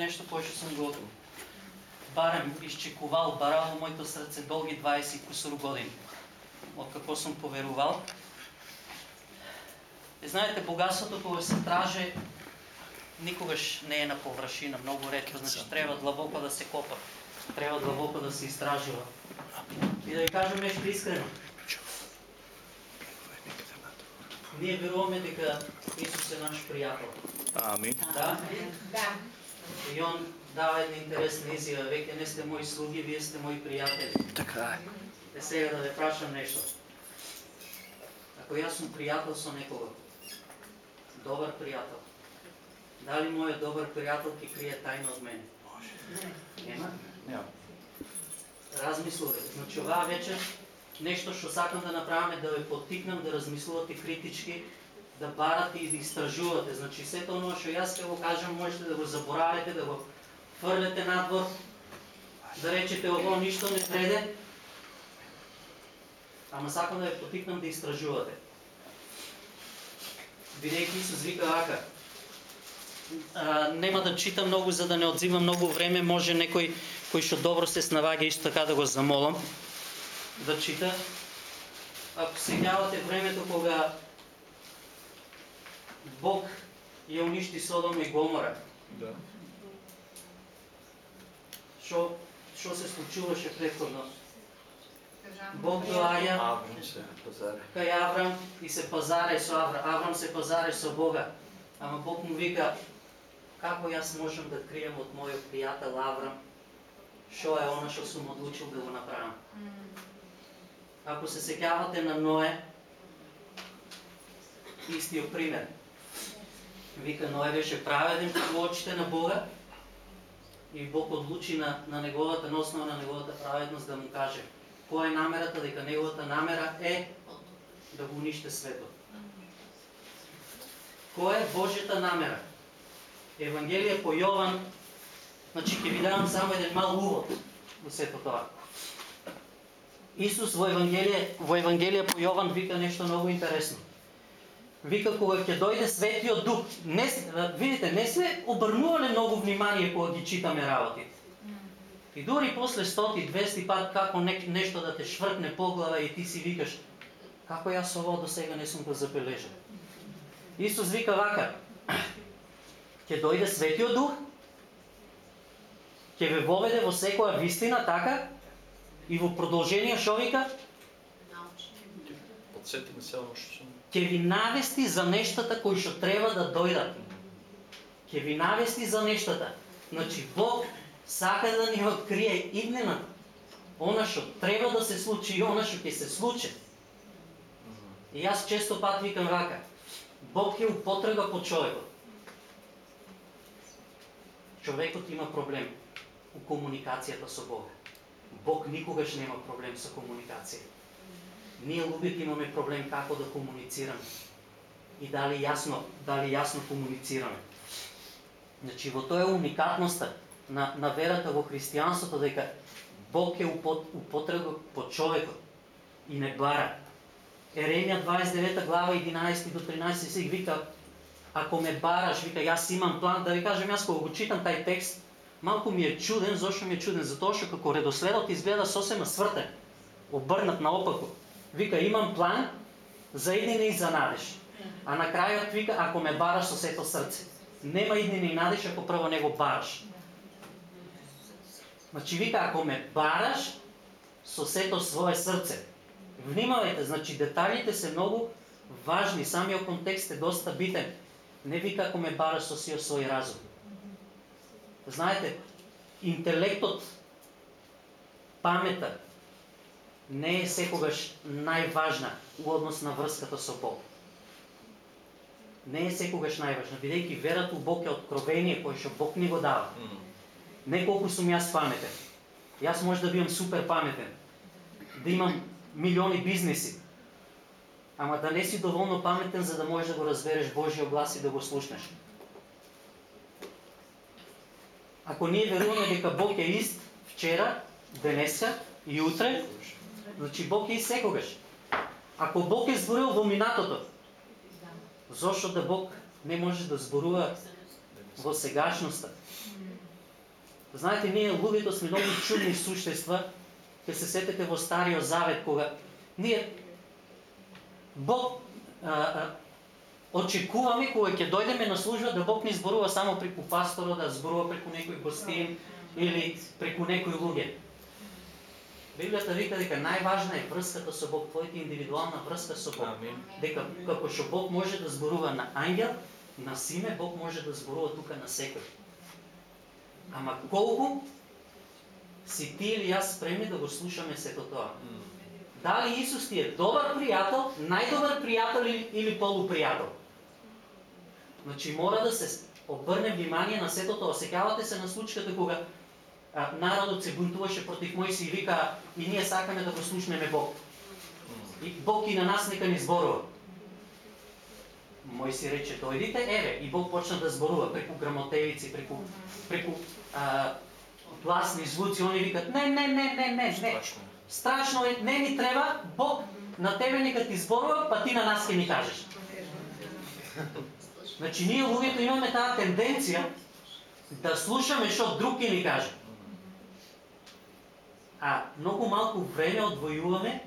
нешто кое што сум го барем изчекувал, барал во моето срце долги 20 кусор години. Од како сум поверувал. И знаете, богатството кога се траже, никогаш не е на површина, многу ретко, значи треба длабоко да се копа, треба длабоко да се истражува. И да ви кажам нешто искрено. Ние веруваме дека Исус е наш пријател. Амин. Да? Да. И он дава една интересна изјава, веќе не сте мои слуги, вие сте мои пријатели. Така е. Е сега да ве прашам нешто. Ако јас сум пријател со некого, добар пријател, дали мојот добар пријател ќе крие тајна од мене? Нема? Нема. Размислувате. Значи оваа вечер нешто што сакам да направиме да ве поттикнам да размислувате критички, да барате и да истражувате. Значи сето оно што јас ќе го кажам, можете да го заборавите, да го фрлете надвор, да речете ово ништо не вреде. Ама сакам да ве потикнам да истражувате. Бидејќи Исус вика вака, а, нема да читам многу за да не одзимам многу време, може некој кој што добро се снаваѓа исто така да го замолам да чита. Ако се ѓавате времето кога Бог ја уништи Содом и Гомора, Да. што што се случуваше претходно? Бог доаѓа кај Аврам и се пазаре со Аврам. Аврам се пазаре со Бога. Ама Бог му вика, како јас можам да крием од мојот пријател Аврам, што е она што сум одлучил да го направам. Ако се сеќавате на Ное, истиот пример. Вика, Ное беше праведен во очите на Бога и Бог одлучи на, на неговата, на основа на неговата праведност да му каже која е намерата, дека неговата намера е да го униште светот. Која е Божјата намера? Евангелие по Јован, значи ќе ви давам само еден мал увод во сето тоа. Исус во Евангелие, во Евангелие по Јован вика нешто многу интересно. Вика кога ќе дојде Светиот Дух, не видите, не сме обрнувале многу внимание кога ги читаме работите. И дури после 100-200 пат како не, нешто да те швркне по глава и ти си викаш како јас ово до сега не сум го забележал. Исус вика вака, ќе дојде Светиот Дух, ќе ве воведе во секоја вистина, така? И во продолжение шо вика? Подсетиме се оно што сум ќе ви навести за нештата кои што треба да дојдат. Ќе ви навести за нештата. Значи Бог сака да ни открие иднената. Она што треба да се случи и она што ќе се случи. И јас често пат викам вака. Бог ќе употреба по човекот. Човекот има проблем у комуникацијата со Бога. Бог никогаш нема проблем со комуникација. Ние луѓето имаме проблем како да комуницираме. И дали јасно, дали јасно комуницираме. Значи во тоа е уникатноста на, на верата во христијанството дека Бог е упот, употреба по човекот и не бара. Еремија 29 глава 11 до 13 се вика ако ме бараш, вика јас имам план, да ви кажам јас кога го читам тај текст, малку ми е чуден, зошто ми е чуден? Затоа што како редоследот изгледа сосема свртен, обрнат наопаку. Вика имам план за иднина и за надеж. А на крајот вика ако ме бараш со сето срце. Нема иднина и надеж ако прво не го бараш. Значи вика ако ме бараш со сето свое срце. Внимавајте, значи деталите се многу важни, самиот контекст е доста битен. Не вика ако ме бараш со сиот свој разум. Знаете, интелектот, памета не е секогаш најважна у однос на врската со Бог. Не е секогаш најважна, бидејќи верата у Бог е откровение кое што Бог ни го дава. Не колку сум јас паметен. Јас може да бидам супер паметен, да имам милиони бизнеси, ама да не си доволно паметен за да можеш да го разбереш Божјиот глас и да го слушнеш. Ако ние веруваме дека Бог е ист вчера, денеска и утре, значи Бог е и секогаш. Ако Бог е зборил во минатото, зошто да Бог не може да зборува во сегашноста? Знаете, ние луѓето сме многу чудни существа, ќе се сетете во Стариот Завет кога ние Бог а, а, очекуваме кога ќе дојдеме на служба да Бог не зборува само преку пасторот, да зборува преку некој гостин или преку некој луѓе. Библијата вика дека најважна е врската со Бог, твојата индивидуална врска со Бог. Амин. Дека како што Бог може да зборува на ангел, на Симе, Бог може да зборува тука на секој. Ама колку си ти или јас спремни да го слушаме сето тоа? Дали Исус ти е добар пријател, најдобар пријател или, или полупријател? Значи мора да се обрне внимание на сето тоа. Сеќавате се на случката кога народот се бунтуваше против Мојси и вика и ние сакаме да го слушнеме Бог. И Бог и на нас нека ни зборува. Мојси рече, дојдите, еве, и Бог почна да зборува преку грамотевици, преку, преку а, гласни звуци, они викат, не, не, не, не, не, не, Страшно. е. страшно е, не ни треба, Бог на тебе нека ти зборува, па ти на нас ќе ни кажеш. Значи ние луѓето имаме таа тенденција да слушаме што друг ќе ни каже. А многу малку време одвојуваме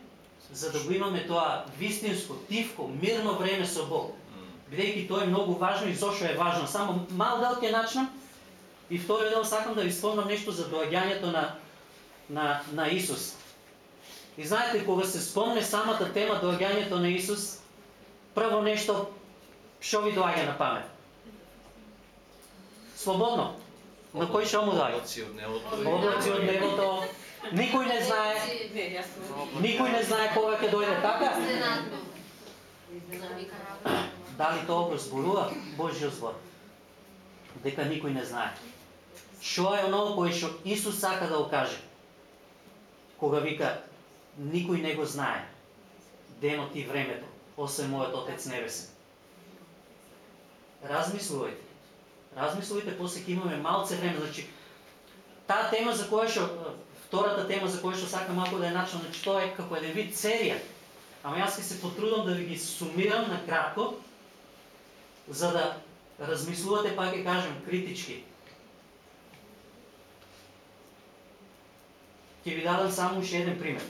за да го имаме тоа вистинско, тивко, мирно време со Бог. Бидејќи тоа е многу важно и зошто е важно. Само мал дел ќе начнам и втори дел сакам да ви спомнам нешто за доаѓањето на на на Исус. И знаете кога се спомне самата тема доаѓањето на Исус, прво нешто што ви доаѓа на памет? Слободно. На кој што му доаѓа? Облаци од небото. Облаци од небото. Никој не знае, никој не знае кога ќе дојде така. Дали тоа го зборува Божјиот збор? Дека никој не знае. Што е оно кое што Исус сака да окаже? каже? Кога вика никој не го знае денот и времето, освен мојот Отец Небесен. Размислувајте. Размислувајте, после ќе имаме малце време. Значи, таа тема за која што, втората тема за која што сакам малку да е начнам, значи тоа е како еден вид серија. Ама јас ќе се потрудам да ви ги сумирам на кратко, за да размислувате, па ќе кажам критички. Ќе ви дадам само уште еден пример.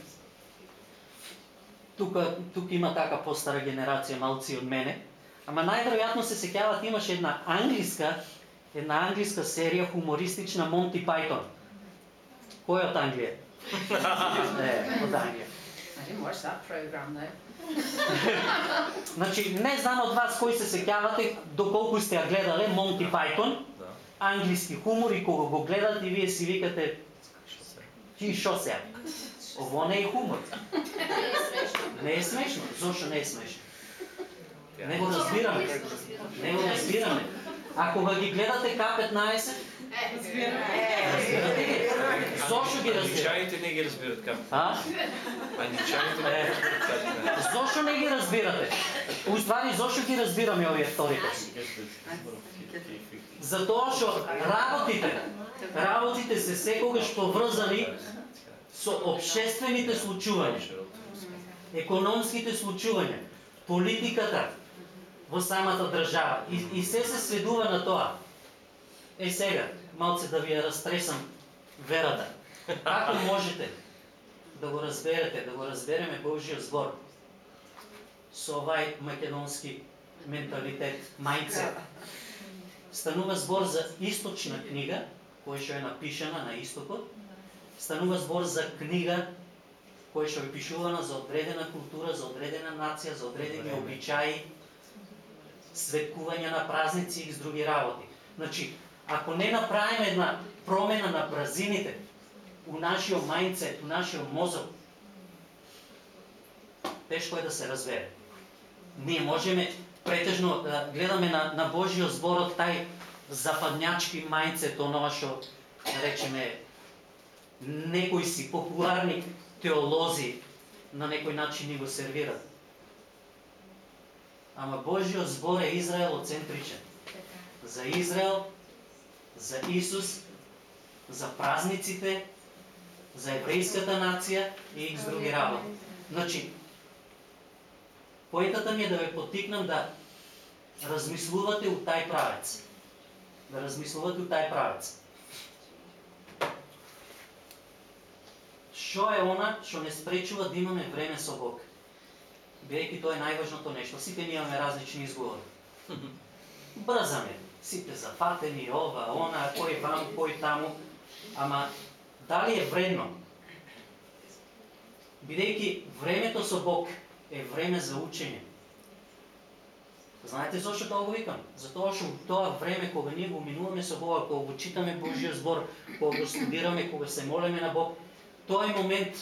Тука, тука има така постара генерација малци од мене, ама најверојатно се сеќават имаше една англиска, една англиска серија хумористична Монти Пајтон. Кој е од Англија? Не, од Англија. Didn't watch that program though. Значи, не знам од вас кои се сеќавате доколку сте ја гледале Монти Пајтон, Да. англиски хумор и кога го гледате вие си викате Што се? ти шо се? Ово не е хумор. Не е смешно. Не е смешно. Зошто не е смешно? Не го разбираме. Не го разбираме. А кога ги гледате К15, разбирате ги. Зошто ги? Аничаните не ги разбират како. А? Аничаните не ги разбират. Зошто не ги разбирате? Уствари, зошто ги разбираме овие вторите? Затоа што работите, работите се секогаш поврзани со обшествените случувања, економските случувања, политиката во самата држава. И, и се се сведува на тоа. Е сега, малце да ви ја растресам верата. Како можете да го разберете, да го разбереме Божјиот збор со овај македонски менталитет, мајцет? Станува збор за источна книга, која што е напишана на истокот. Станува збор за книга која што е пишувана за одредена култура, за одредена нација, за одредени обичаи, светкување на празници и с други работи. Значи, ако не направиме една промена на бразините у нашиот мајнцет, у нашиот мозок, тешко е да се разбере. Ние можеме претежно да гледаме на, на Божиот зборот тај западњачки мајнцет, онова што речеме некои си популарни теолози на некој начин ни го сервират. Ама Божиот збор е Израел центричен, За Израел, за Исус, за празниците, за еврејската нација и икс други работи. Значи, поетата ми е да ве потикнам да размислувате у тај правец. Да размислувате у тај правец. Што е она што не спречува да имаме време со Бог? Бидејќи тоа е најважното нешто. Сите ние имаме различни изговори. Брзаме, сите зафатени, ова, она, кој вам, кој таму, ама дали е вредно? Бидејќи времето со Бог е време за учење. Знаете зошто тоа го викам? Затоа што тоа време кога ние го минуваме со Бога, кога го читаме Божиот збор, кога го студираме, кога се молиме на Бог, тоа е момент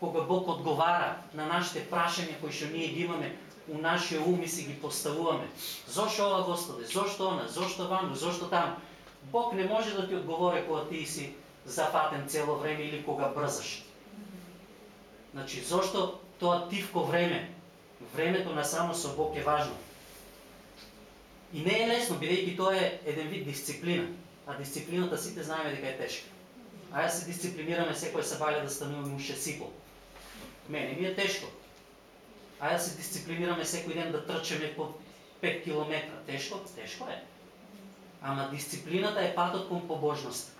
кога Бог одговара на нашите прашања кои што ние ги имаме у нашиот ум и си ги поставуваме. Зошто ова Господе? Зошто она? Зошто ваму? Зошто таму? Бог не може да ти одговори кога ти си зафатен цело време или кога брзаш. Значи, зошто тоа тивко време, времето на само со Бог е важно. И не е лесно, бидејќи тоа е еден вид дисциплина. А дисциплината сите знаеме дека е тешка. Ајде се дисциплинираме секој сабајле да стануваме уште сипо. Мене ми е тешко. Ајде се дисциплинираме секој ден да трчаме по 5 километра. Тешко? Тешко е. Ама дисциплината е патот кон побожност.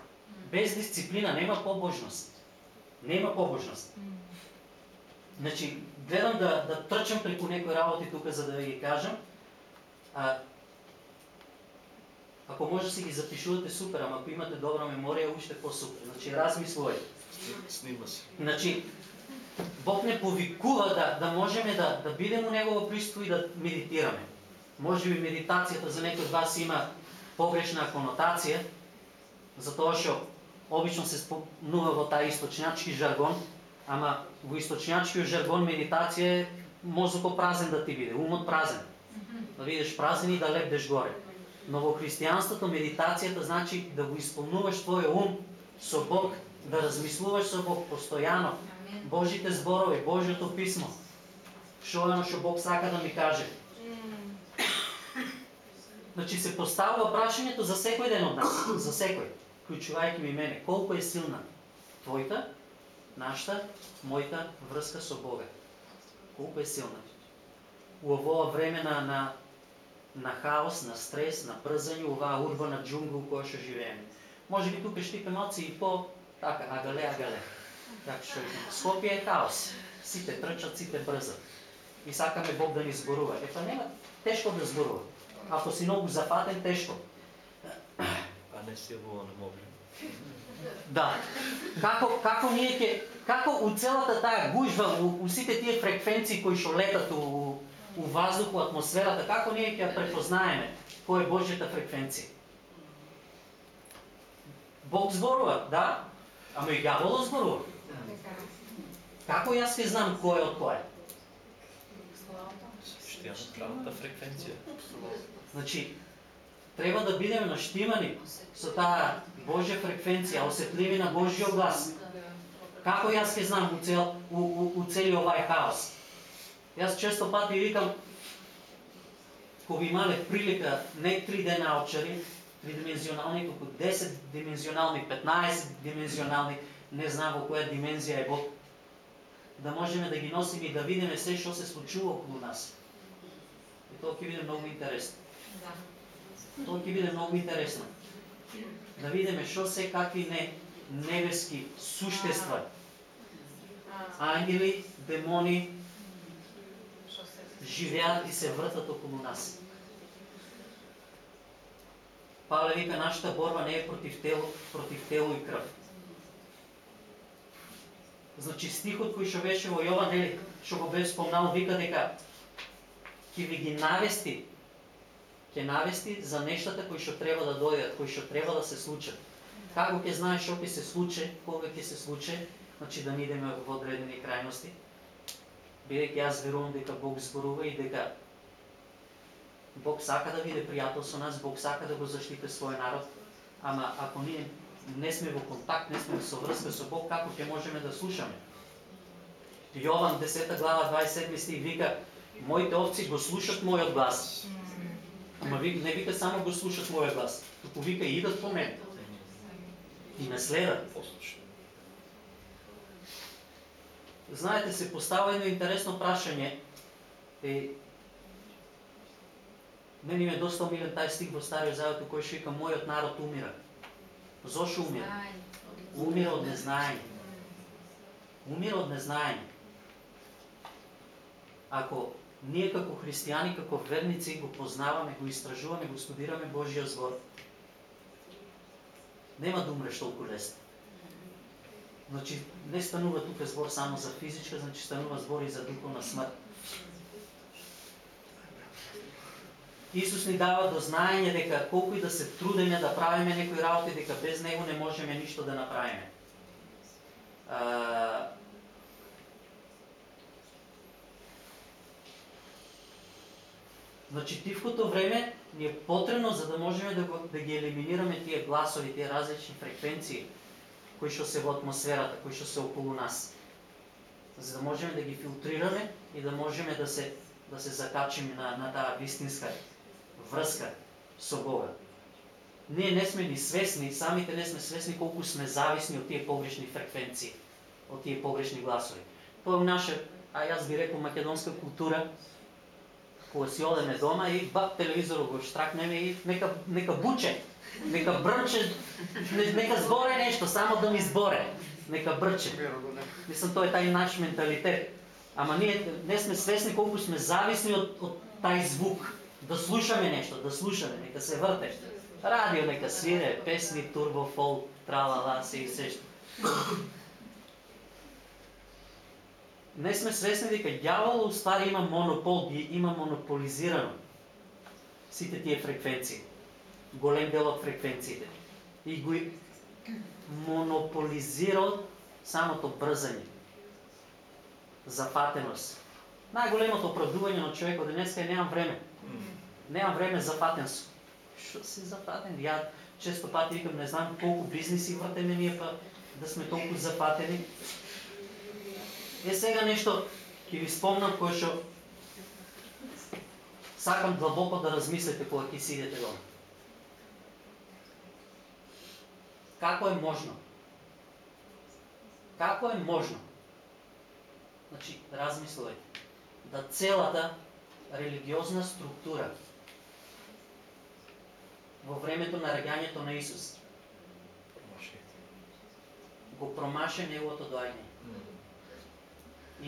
Без дисциплина нема побожност. Нема побожност. Значи, гледам да, да трчам преку некои работи тука за да ги кажам. А, ако може да си ги запишувате супер, ама ако имате добра меморија, уште по-супер. Значи, размислувај. Снима се. Значи, Бог не повикува да, да можеме да, да бидеме у Негово присуство и да медитираме. Може би медитацијата за некој од вас има погрешна конотација, затоа што обично се спомнува во тај источњачки жаргон, ама во источњачкиот жаргон медитација е мозокот празен да ти биде, умот празен. Да видиш празен и да лепдеш горе. Но во христијанството медитацијата значи да го исполнуваш твојот ум со Бог, да размислуваш со Бог постојано, Божите зборови, Божјото писмо. Што е оно што Бог сака да ми каже? Значи се поставува прашањето за секој ден од нас, за секој, вклучувајќи ми мене, колку е силна твојата, нашата, мојата врска со Бога. Колку е силна. У овоа време на, на на хаос, на стрес, на брзање, оваа урбана джунгла во која што живееме. Може би тука штипе малци и по така, агале, агале. Така што е. Скопје е хаос. Сите трчат, сите брзат. И сакаме Бог да ни зборува. Епа нема тешко да зборува. Ако си многу запатен, тешко. А не си во на мобил. Да. Како како ние ќе како у целата таа гужва, у, у сите тие фреквенции кои што летат у, у ваздух, у атмосферата, како ние ќе ја препознаеме која е Божјата фреквенција? Бог зборува, да, ама и ѓаволот зборува. Како јас ќе знам кој е од кој? Правата фреквенција. Значи, треба да бидеме наштимани со таа Божја фреквенција, осетливи на Божјиот глас. Како јас ќе знам у, цел, у, у, у цели овај хаос? Јас често пати викам, кога имале прилика не три дена очари, тридимензионални, туку 10 димензионални, 15 димензионални, не знам во која димензија е Бог, да можеме да ги носиме и да видиме се што се случува околу нас. И тоа ќе биде многу интересно. Тоа ќе биде многу интересно. Да видиме што се какви не небески суштества, ангели, демони, живеат и се вртат околу нас. Павле вика, нашата борба не е против тело, против тело и крв. Значи стихот кој што беше во Јован, нели, што го беше спомнал, вика дека ќе ви ги навести, ќе навести за нештата кои што треба да дојдат, кои што треба да се случат. Како ќе знаеш што ќе се случи, кога ќе се случи, значи да не идеме во одредени крајности. Бидејќи јас верувам дека Бог зборува и дека Бог сака да биде пријател со нас, Бог сака да го заштити својот народ, ама ако ние не сме во контакт, не сме со врска со Бог, како ќе можеме да слушаме? Јован 10 глава 27 стих вика Моите овци го слушат мојот глас. Ама ви, не вика само го слушат мојот глас, туку вика и идат по мене. И ме следат. Знаете, се постава едно интересно прашање. Е, Мене ми е доста омилен тај стих во Стариот Завет кој што вика мојот народ умира. Зошо умира? Умира од незнаење. Умира од незнаење. Ако ние како христијани, како верници го познаваме, го истражуваме, го студираме Божиот збор, нема да умреш толку лесно. Значи, не станува тука збор само за физичка, значи станува збор и за духовна смрт. Исус ни дава до знаење дека колку и да се трудиме да правиме некои работи, дека без него не можеме ништо да направиме. А, Значи тивкото време ни е потребно за да можеме да, го, да ги елиминираме тие гласови, тие различни фреквенции кои што се во атмосферата, кои што се околу нас. За да можеме да ги филтрираме и да можеме да се да се закачиме на, на таа вистинска врска со Бога. Ние не сме ни свесни, самите не сме свесни колку сме зависни од тие погрешни фреквенции, од тие погрешни гласови. Тоа е наша, а јас би рекол македонска култура, кога си одеме дома и бак телевизорот го штракнеме и нека нека буче, нека брче, нека зборе нешто, само да ми зборе. Нека брче. Мислам тоа е тај наш менталитет. Ама ние не сме свесни колку сме зависни од, од тај звук. Да слушаме нешто, да слушаме, нека се вртеш. Радио нека свире, песни, турбо, фолк, тралала, се и се што. Не сме свесни дека ѓавол устари има монопол, ги има монополизирано сите тие фреквенции. Голем дел од фреквенциите. И го монополизирал самото брзање зафатеност. Најголемото оправдување на човекот денеска е немам време. Немам време за фатенство. Што си зафатен? Ја често пати викам, не знам колку бизнеси вртеме ние па да сме толку зафатени. Е сега нешто ќе ви спомнам кој што сакам длабоко да размислите кога ќе си идете дома. Како е можно? Како е можно Значи, размислувајте. Да целата религиозна структура во времето на раѓањето на Исус го промаше неговото доаѓање.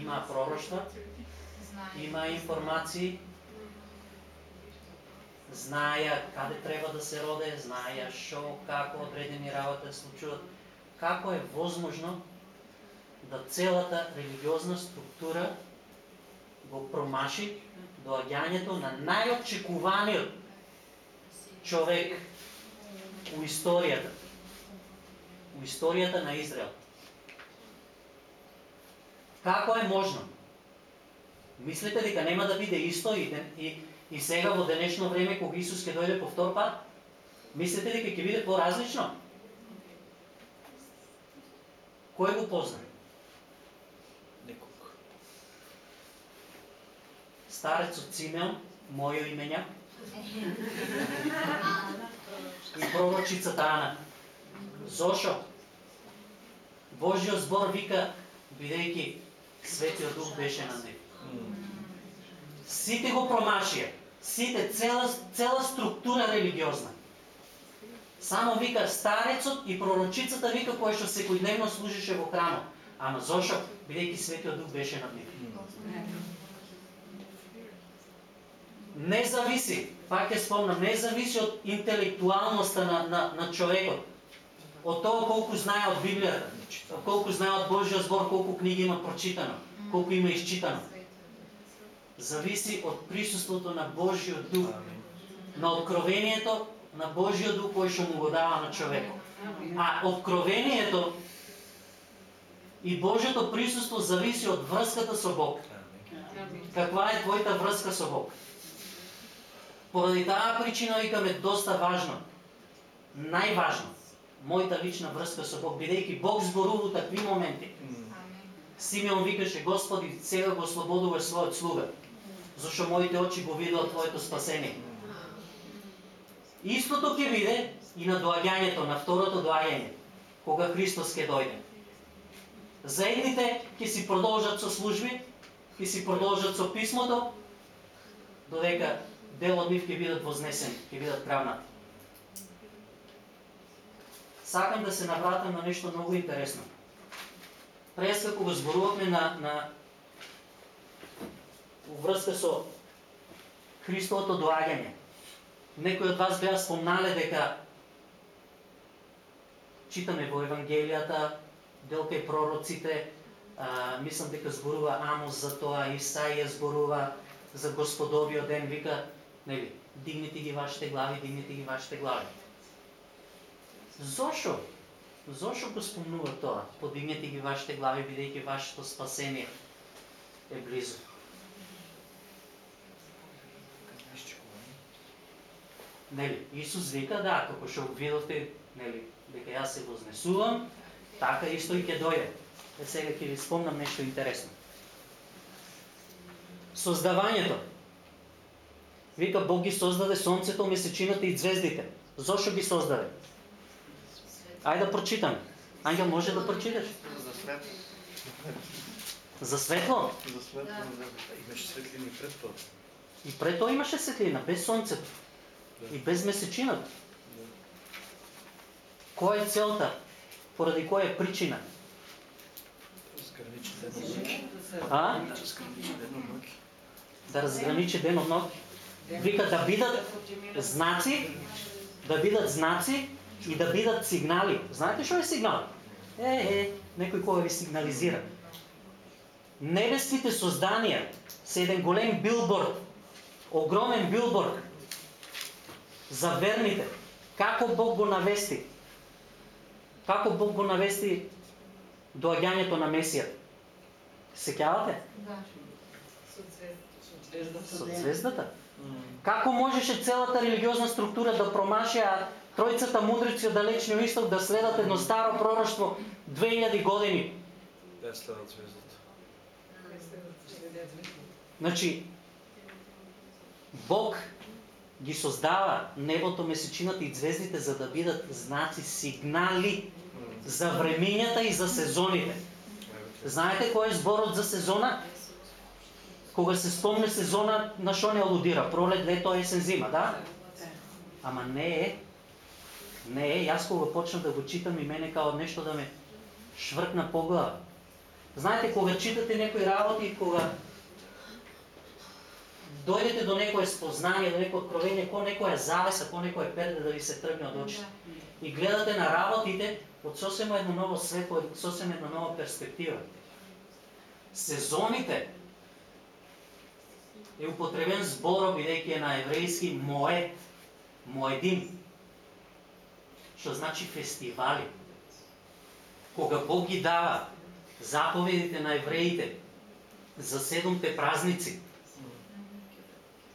Има пророштва, има информации, знаја каде треба да се роде, знаја шо, како одредени работи да се случуваат. Како е возможно да целата религиозна структура го промаши доаѓањето на најочекуваниот човек у историјата. У историјата на Израел. Како е можно? Мислите дека нема да биде исто и, и, и сега во денешно време кога Исус ќе дојде по втор пат? Мислите дека ќе биде поразлично? Кој го познае? Старецот Симеон, мојо имења, и пророчицата Ана. Зошо? Божиот збор вика, бидејќи Светиот Дух беше на него. Сите го промашија, сите, цела, цела структура религиозна. Само вика старецот и пророчицата вика кој што секојдневно служише во храмот. Ама зошо? Бидејќи Светиот Дух беше над него. Не зависи, пак ќе спомнам, не зависи од интелектуалноста на, на, на човекот. Од тоа колку знае од Библијата, колку знае од Божиот збор, колку книги има прочитано, колку има исчитано. Зависи од присуството на Божиот дух, на откровението на Божиот дух кој што му го дава на човекот. А откровението и Божиото присуство зависи од врската со Бог. Каква е твојата врска со Бог? Поради таа причина викаме доста важно, најважно, мојата лична врска со Бог, бидејќи Бог зборува такви моменти. Симеон викаше, Господи, сега го ослободуваш својот слуга, зашто моите очи го видува Твоето спасение. Истото ќе биде и на доаѓањето, на второто доаѓање, кога Христос ќе дојде. За едните ќе си продолжат со служби, ќе си продолжат со писмото, додека дел од нив ќе бидат вознесени, ќе бидат правнати. Сакам да се навратам на нешто многу интересно. преска кога зборувавме на, на врска со Христото доаѓање. Некои од вас беа спомнале дека читаме во Евангелијата, дел кај пророците, а, мислам дека зборува Амос за тоа, Исаија зборува за Господовиот ден, вика, нели, дигнете ги вашите глави, дигнете ги вашите глави. Зошо? Зошо го спомнува тоа? Подигнете ги вашите глави, бидејќи вашето спасение е близо. Нели, Исус вика, да, како што видовте, нели, дека јас се вознесувам, така исто и ќе дојде. Е сега ќе ви спомнам нешто интересно. Создавањето. Вика Бог ги создаде сонцето, месечината и звездите. Зошо ги создаде? Ајде да прочитам. Ангел може да прочиташ? За свет. За светло? За свет. Да. Имаш светлини пред тоа. И пред тоа имаше светлина, без сонцето. Да. И без месечината. Која е целта? Поради која е причина? А? Да разграничи ден од ноќ. Вика да бидат знаци, да бидат знаци и да бидат сигнали. Знаете што е сигнал? Е, е, некој кој ви сигнализира. Небесните созданија се еден голем билборд, огромен билборд за верните. Како Бог го навести? Како Бог го навести доаѓањето на Месијата? Сеќавате? Да. Со звездата. Како можеше целата религиозна структура да промашија тројцата мудрици од далечниот исток да следат едно старо пророштво 2000 години? Да ја следат звездата. Значи, Бог ги создава небото, месечината и звездите за да бидат знаци, сигнали за времењата и за сезоните. Знаете кој е зборот за сезона? Кога се спомне сезона, на што не алудира? Пролет, лето, есен, зима, да? Ама не е. Не е. Јас кога почнам да го читам и мене као нешто да ме швркна по глава. Знаете, кога читате некои работи, кога дојдете до некое спознание, до некој откровение, ко некоја завеса, ко некоја перде да ви се тргне од очите. И гледате на работите од сосема едно ново светло, од сосема една нова перспектива. Сезоните е употребен зборот бидејќи е на еврејски мое, моедин, што значи фестивали. Кога Бог ги дава заповедите на евреите за седумте празници,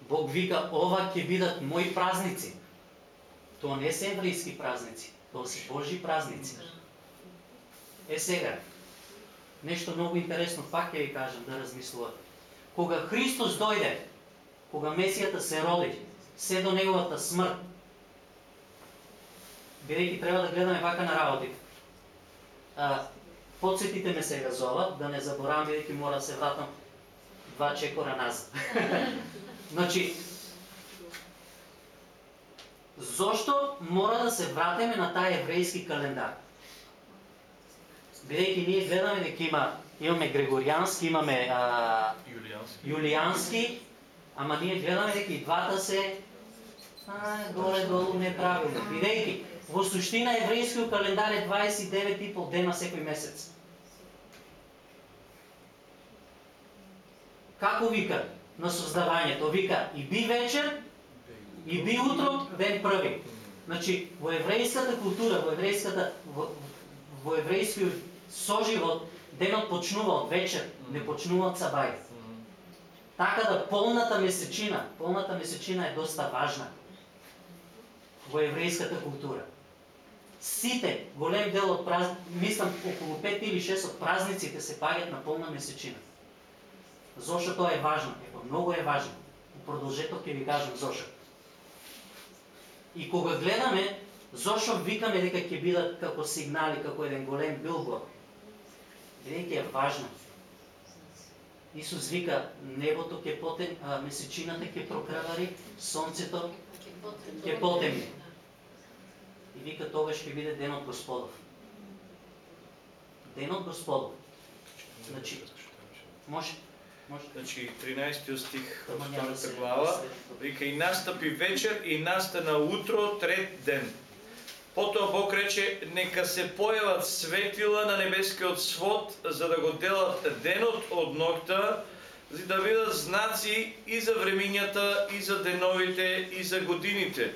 Бог вика, ова ќе бидат мои празници. Тоа не се еврејски празници, тоа се Божи празници. Е сега, нешто многу интересно, пак ќе ви кажам да размислувате. Кога Христос дојде, кога Месијата се роди, се до неговата смрт, бидејќи треба да гледаме вака на работите. А, подсетите ме сега зова, да не заборавам, бидејќи мора да се вратам два чекора назад. Значи, зошто мора да се вратиме на тај еврејски календар? Бидејќи ние гледаме дека има имаме грегоријански, имаме а, Јулијански. ама ние гледаме дека и двата се горе-долу неправилно. Бидејќи во суштина еврејскиот календар е 29 и пол дена секој месец. Како вика на создавањето? Вика и би вечер, и би утро, ден први. Значи, во еврејската култура, во еврејската во, во еврејскиот соживот, денот почнува од вечер, не почнува од сабај. Така да полната месечина, полната месечина е доста важна во еврејската култура. Сите, голем дел од празни, мислам околу 5 или 6 од празниците се паѓат на полна месечина. Зошто тоа е важно? Епа, многу е важно. У продолжеток ќе ви кажам зошто. И кога гледаме, зошто викаме дека ќе бидат како сигнали, како еден голем билборд, бидејќи е важно. Исус вика, небото ќе потем, а, месечината ќе прокрвари, сонцето ќе потемни. И вика тогаш ќе биде денот Господов. Денот Господов. Значи, може, може. Значи 13 стих од втората глава вика и настапи вечер и настана утро трет ден. Потоа Бог рече нека се појават светила на небескиот свод за да го делат денот од ногта, за да бидат знаци и за времињата и за деновите и за годините.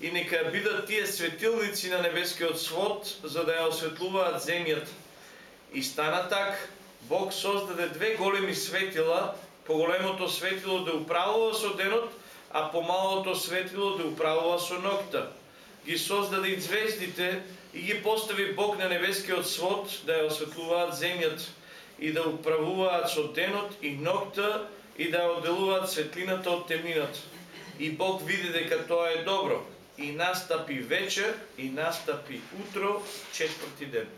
И нека бидат тие светилници на небескиот свод за да ја осветлуваат земјата. И стана так, Бог создаде две големи светила, поголемото светило да управува со денот, а помалото светило да управува со ногта. Ги создаде и звездите и ги постави Бог на небескиот свод да ја осветлуваат земјата и да управуваат со денот и ноќта и да ја светлината од темнината. И Бог види дека тоа е добро. И настапи вечер и настапи утро, четврти ден.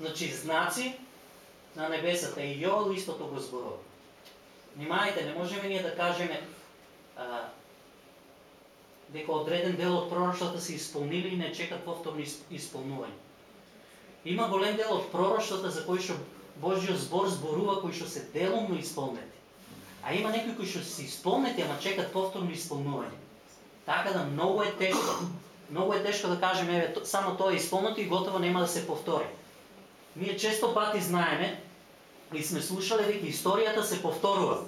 Значи, знаци на небесата и Јоел истото го зборува. Внимајте, не можеме ние да кажеме а, дека одреден дел од пророштвата се исполнили и не чекат повторно исп- исполнување. Има голем дел од пророштвата за кои што Божјиот збор зборува кои што се делумно исполнети. А има некои кои што се исполнети, ама чекат повторно исполнување. Така да многу е тешко. Многу е тешко да кажеме, еве, само тоа е исполнето и готово нема да се повтори. Ние често пати знаеме и сме слушале дека историјата се повторува.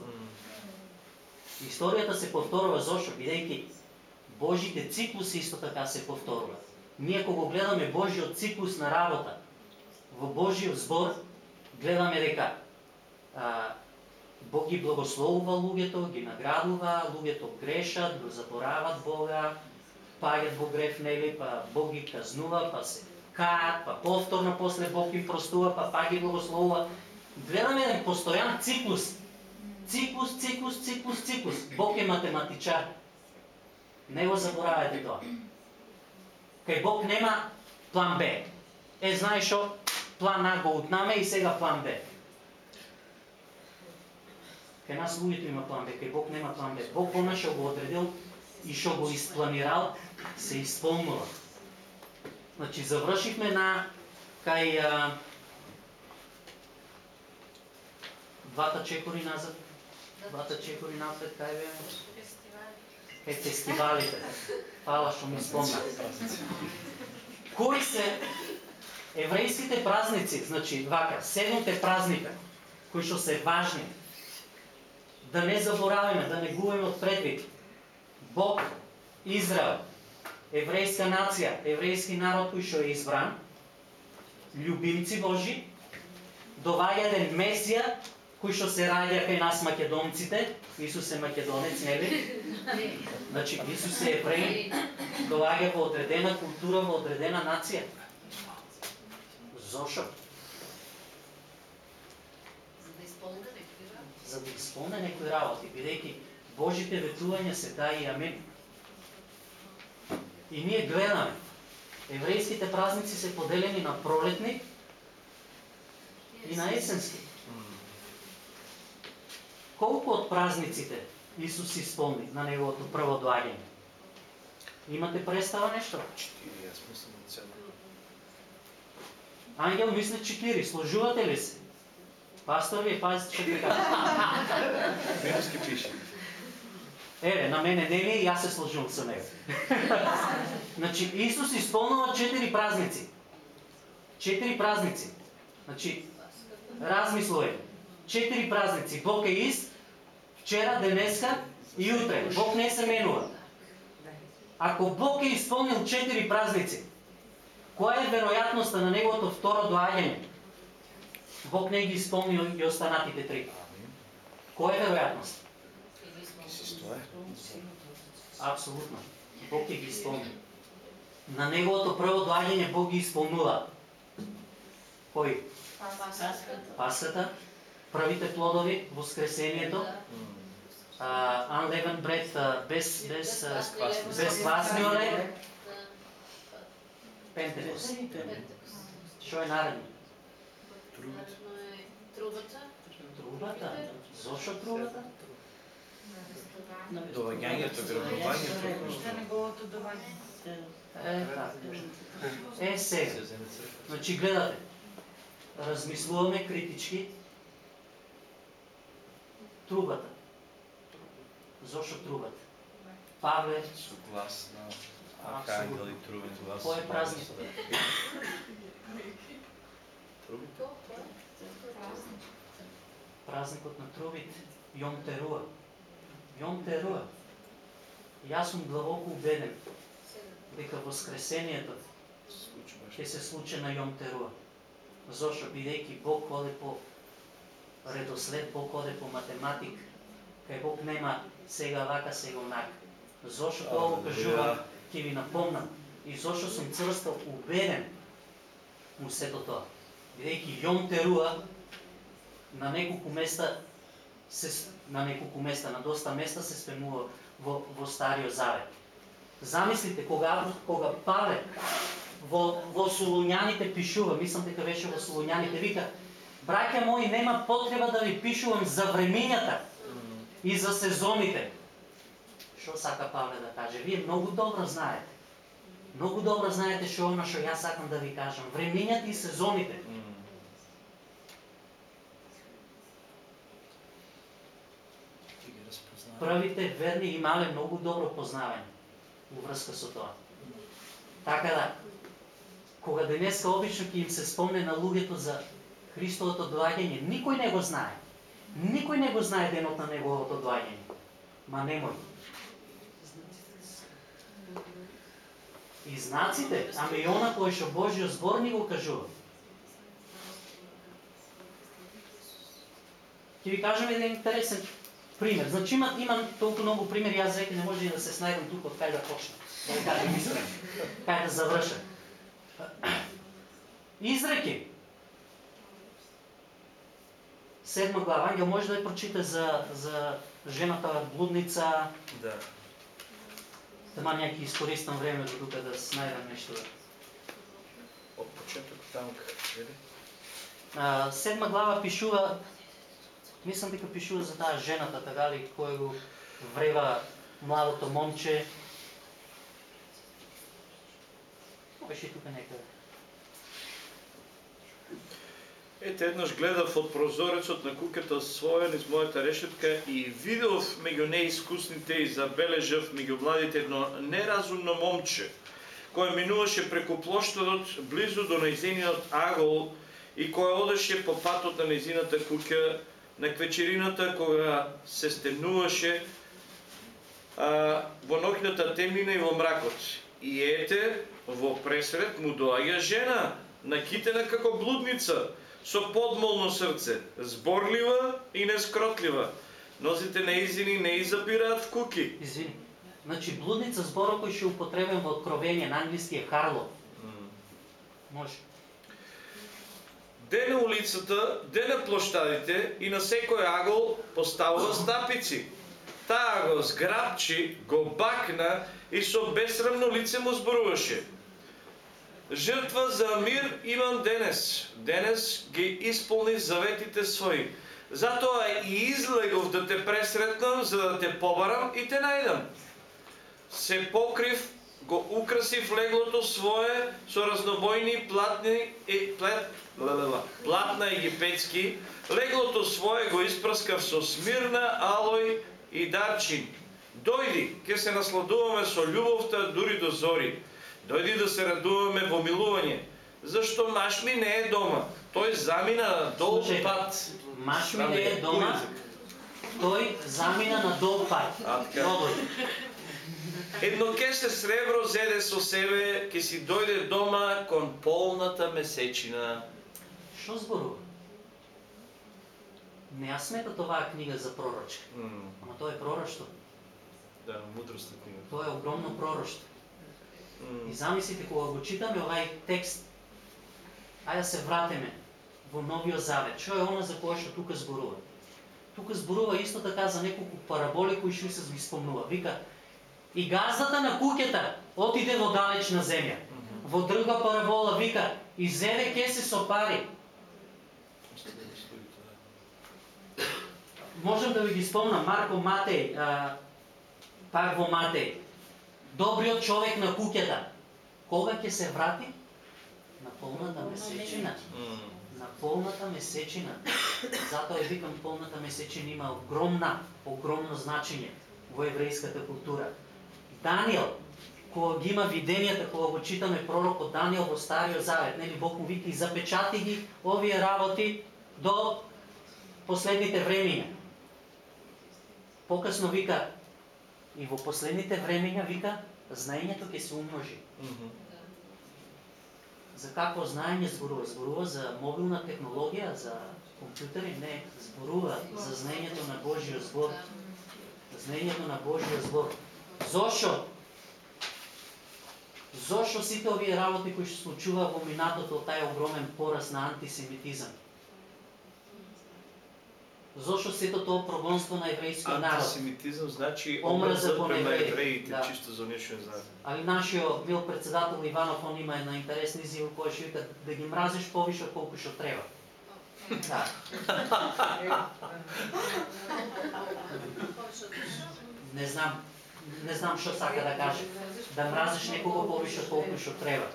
Историјата се повторува зошто? Бидејќи Божите циклуси исто така се повторуваат. Ние кога го гледаме Божиот циклус на работа, во Божиот збор гледаме дека а, Бог ги благословува луѓето, ги наградува, луѓето грешат, го заборават Бога, паѓат во греф, нели, па Бог ги казнува, па се каат, па повторно после Бог им простува, па пак ги благословува. Гледаме еден постојан циклус. Циклус, циклус, циклус, циклус. Бог е математичар. Не го заборавајте тоа. Кај Бог нема план Б. Е, знаеш што? План А го утнаме и сега план Б. Кај нас луѓето има план Б, кај Бог нема план Б. Бог она што го одредил и што го испланирал, се исполнува. Значи, завршивме на кај а, двата чекори назад, двата чекори напред, кај бе? Е фестивалите. Фала што ми спомна. Кои се еврејските празници, значи, вака, седмите празника, кои што се важни, да не забораваме, да не губиме од предвид. Бог, Израел, еврејска нација, еврејски народ кој што е избран, љубимци Божи, доваѓа еден Месија кој што се раѓа кај нас македонците, Исус е македонец, нели? Значи Исус е евреј, доваѓа во одредена култура, во одредена нација. Зошо? За да исполните некои работи. За да исполне некои работи, бидејќи Божите ветувања се да и амин. И ние гледаме, еврејските празници се поделени на пролетни и на есенски. Колку од празниците Исус исполни на неговото прво доаѓање? Имате представа нешто? Четири, јас мислам од седум. Ангел мисли 4, сложувате ли се? Пастор ви, пазите што кажа. Минуски пише. Еве, на мене не ли, јас се сложувам со него. значи, Исус исполнува четири празници. Четири празници. Значи, размислувај. Четири празници. Бог е ист, вчера, денеска и утре. Бог не се менува. Ако Бог е исполнил четири празници, која е веројатноста на неговото второ доаѓање? Бог не ги исполнил и останатите три. Која е стоја. Апсолутно. Бог ќе ги исполни. На неговото прво доаѓање Бог ги исполнува. Кои? Пасхата, првите плодови, воскресението, а, unleavened bread, а, без, без, без квасни олеј, пентекост. Што е наредно? Трубата. Трубата. Зошо трубата? Доваѓањето, грабувањето. За неговото доваѓање. Е, така. Е, сега. Значи, гледате. размислуваме критички, трубата. Зошо трубата? Павле, Со глас на Апсолутно. архангел и трубен глас. Кој е празник? Трубите? Празникот на трубите, Јом Теруа. Јом Теруа. Јас сум длабоко убеден дека воскресението ќе се случи на Јом Теруа. Зошо бидејќи Бог ходи по редослед, Бог ходи по математик, кај Бог нема сега вака, сега онака. Зошо тоа го кажувам, ќе ви напомнам. И зошо сум црстал убеден му сето тоа. Бидејќи Јом Теруа на неколку места се на неколку места, на доста места се спремува во, во Стариот Завет. Замислите кога кога Павле во во Солуњаните пишува, мислам дека беше во Солуњаните, вика Браќа мои, нема потреба да ви пишувам за времењата и за сезоните. Што сака Павле да каже? Вие многу добро знаете. Многу добро знаете што она што јас сакам да ви кажам. Времењата и сезоните. Правите верни имале многу добро познавање во врска со тоа. Така да, кога денеска обично ќе им се спомне на луѓето за Христовото доаѓање, никој не го знае. Никој не го знае денот на неговото доаѓање. Ма немој. И знаците, ама и она кој што Божјо збор ни го кажува. Ќе ви кажам еден интересен пример. Значи има, имам толку многу примери, јас веќе не може да се снајдам тука од кај да почнам. Да ви. Кај да завршам. Изреки. Седма глава, Ангел може да ја прочита за, за жената блудница, Да. Тама ќе искористам време до тука да снајдам нешто. Од почеток таму седма глава пишува, мислам дека пишува за таа жената, така ли, кој го врева младото момче. Беше тука некаде. Ете, еднаш гледав од прозорецот на куката своја низ мојата решетка и видов меѓу неискусните и забележав меѓу младите едно неразумно момче, кое минуваше преку плоштадот близу до нејзиниот агол и кое одеше по патот на нејзината куќа на квечерината кога се стемнуваше а, во ноќната темнина и во мракот. И ете, во пресред му доаѓа жена, накитена како блудница, со подмолно срце, зборлива и нескротлива. Нозите неизини не изабираат в куки. Извини. Значи, блудница зборот кој ќе употребен во Откровение на англиски е Харло. Може. Де на улицата, де на площадите и на секој агол поставува стапици. Таа го зграбчи, го бакна и со бесрамно лице му зборуваше. Жртва за мир имам денес. Денес ги исполни заветите своји. Затоа и излегов да те пресретнам, за да те побарам и те најдам. Се покрив, го украсив леглото свое со разнобојни платни и плет, платна египетски, леглото свое го испрскав со смирна, алој и дарчин. Дојди, ќе се насладуваме со љубовта дури до зори. Дојди да се радуваме во милување. Зашто маш ми не е дома. Тој замина на долг пат. Маш ми не е дома, тој замина на долг пат. Така. Едно кесе сребро зеде со себе, ќе си дојде дома кон полната месечина. Што зборува? Не ја смета оваа книга за пророчка. Ама тоа е пророштво. Да, мудрост на книга. Тоа е огромно пророштво. И замислите кога го читаме овај текст, ајде да се вратиме во Новиот Завет. Што е она за кое што тука зборува? Тука зборува исто така за неколку параболи кои што се ги спомнува. Вика, и газдата на куќата отиде во далечна земја. Во друга парабола вика, и зеде кесе со пари. Можам да ви ги спомнам Марко Матеј, а, пак во Матеј. Добриот човек на куќата. Кога ќе се врати? На полната месечина. На полната месечина. Затоа ја викам полната месечина има огромна, огромно значење во еврејската култура. Даниел, кога ги има виденијата, кога го читаме пророкот Даниел во Стариот Завет, нели Бог му вика и запечати ги овие работи до последните времиња. Покасно вика и во последните времиња вика знаењето ќе се умножи. Мгм. За какво знаење зборува? Зборува за мобилна технологија, за компјутери? Не, зборува за знаењето на Божиот збор. Знаењето на Божиот збор. Зошо? Зошо сите овие работи кои се случува во минатото, тај огромен пораст на антисемитизам? Зошо сето тоа прогонство на еврејскиот народ? Антисемитизм значи Омраза према евреи. евреите, Да. чисто за нешто не. Али нашиот бил председател Иванов, он има една интересна изјава која ќе вика да ги мразиш повише од колку што треба. Да. Не знам, не знам што сака да каже. Да мразиш некого повише од колку што треба.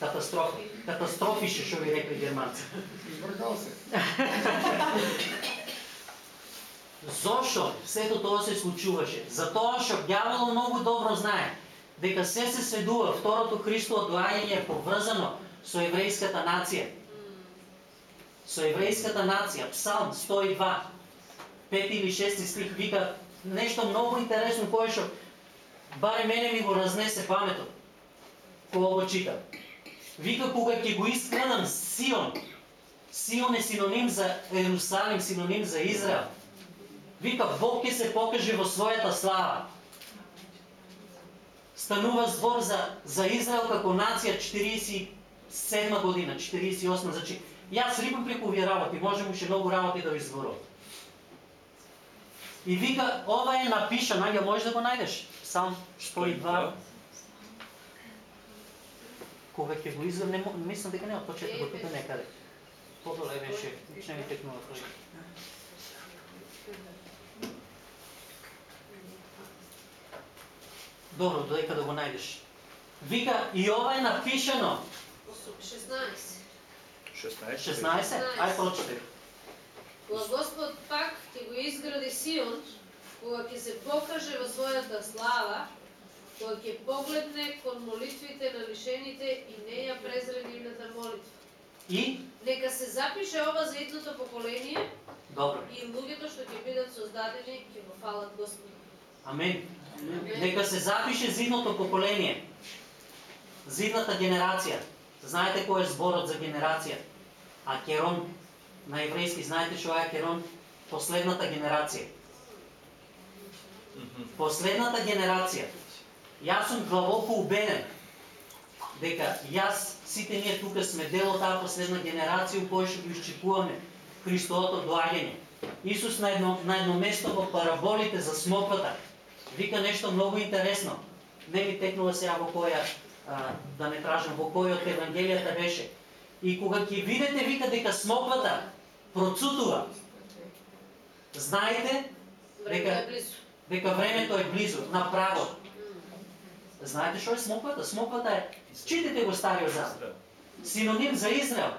Катастрофа. Катастрофише што ви рекли германци. Се. Што, сето тоа се случуваше? Затоа што ѓаволот многу добро знае дека се се сведува второто Христово доаѓање е поврзано со еврејската нација. Со еврејската нација, Псалм 102, 5 или 6 стих вика нешто многу интересно кое што баре мене ми го разнесе паметот кога го читам. Вика кога ќе го искренам Сион. Сион е синоним за Ерусалим, синоним за Израел. Вика, Бог ќе се покаже во својата слава. Станува збор за, за Израел како нација 47 година, 48, значи јас рибам преку овие работи, можем уште многу работи да ви зборувам. И вика, ова е напишано, ја можеш да го најдеш. Сам 102. Кога ќе го изгам, не, мислам дека не од почеток го тука некаде. Подоле беше, ми текнува тој. Добро, додека да го најдеш. Вика, и ова е напишано. 16. 16. 16? Ај прочитай. Кога Господ пак ќе го изгради Сион, кога ќе се покаже во својата слава, кога ќе погледне кон молитвите на лишените и не ја презре нивната молитва. И, Нека се запише ова за идното поколение добро, и луѓето што ќе бидат создадени ќе го фалат Господ. амен. Нека се запише зидното поколение. Зидната генерација. Знаете кој е зборот за генерација? Акерон. На еврејски знаете што е Акерон? Последната генерација. Последната генерација. Јас сум главоко убеден дека јас, сите ние тука сме дел од таа последна генерација у која што ги iščекуваме Христовото доаѓање. Исус на едно, на едно место во параболите за смоквата вика нешто многу интересно. Не ми текнува сега во која, а, да не кажам, во кој од Евангелијата беше. И кога ќе видите, вика дека смоквата процутува, знаете близо. дека времето е близо, направо. Знаете што е смоквата? Смоквата е, читате го Стариот Завет, синоним за Израел.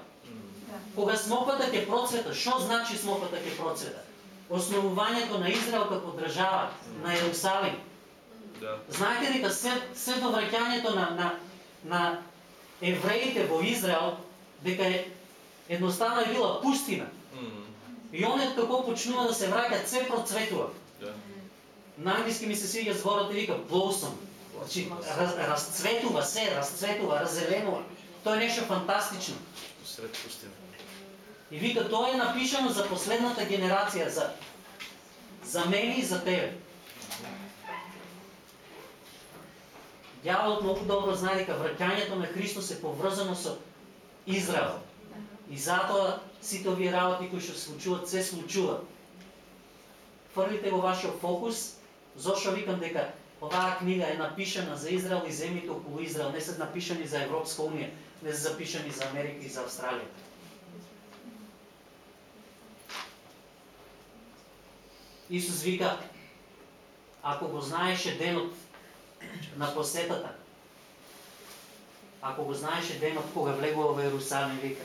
Кога смоквата ќе процвета, што значи смоквата ќе процвета? Основувањето на Израел како држава, на Ерусалим. Да. Знаете дека се, се до враќањето на, на, на евреите во Израел, дека е едноставно е била пустина. Мм. И онет како почнува да се враќа, се процветува. Да. На англиски ми се свиѓа зборот и вика blossom. Значи, раз, разцветува се, разцветува, раззеленува. Тоа е нешто фантастично. Сред пустина. И вика, тоа е напишано за последната генерација, за, за мене и за тебе. Дјаволот многу добро знае дека враќањето на Христос е поврзано со Израел. И затоа сите овие работи кои што се случуваат, се случуваат. Фрлите го вашиот фокус, зошто викам дека оваа книга е напишана за Израел и земјите околу Израел, не се напишани за Европска унија, не се запишани за Америка и за Австралија. Исус вика, ако го знаеше денот на посетата, ако го знаеше денот кога влегува во Ерусалим, вика,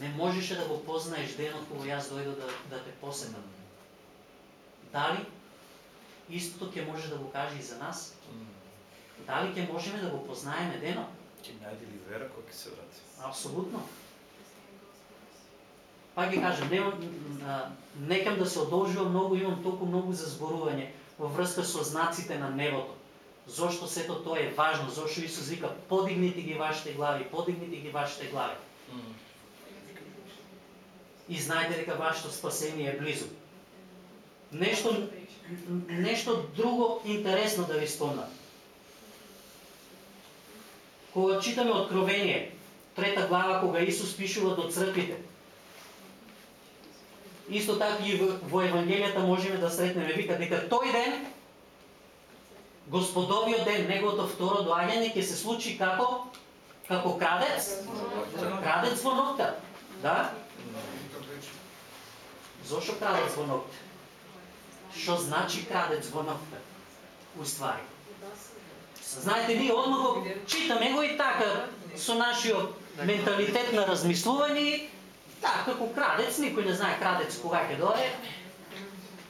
не можеше да го познаеш денот кога јас дојдов да, да те посетам. Дали истото ќе може да го каже и за нас? Дали ќе можеме да го познаеме денот? Ќе најде ли вера кога ќе се врати? Апсолутно. Пак ги кажам, немам, некам да се одолжувам многу, имам толку многу за зборување во врска со знаците на небото. Зошто сето тоа е важно, зошто Исус вика подигнете ги вашите глави, подигнете ги вашите глави. И знаете дека вашето спасение е близо. Нешто нешто друго интересно да ви спомнам. Кога читаме Откровение, трета глава, кога Исус пишува до црквите, исто така и во, Евангелијата можеме да сретнеме, вика дека тој ден, Господовиот ден, неговото второ доаѓање ќе се случи како како крадец, крадец во ноќта. Да? Зошо крадец во ноќта? Што значи крадец во ноќта? Уствари. Знаете, ние одмah го читаме го и така со нашиот менталитет на размислување така како крадец, никој не знае крадец кога ќе дојде.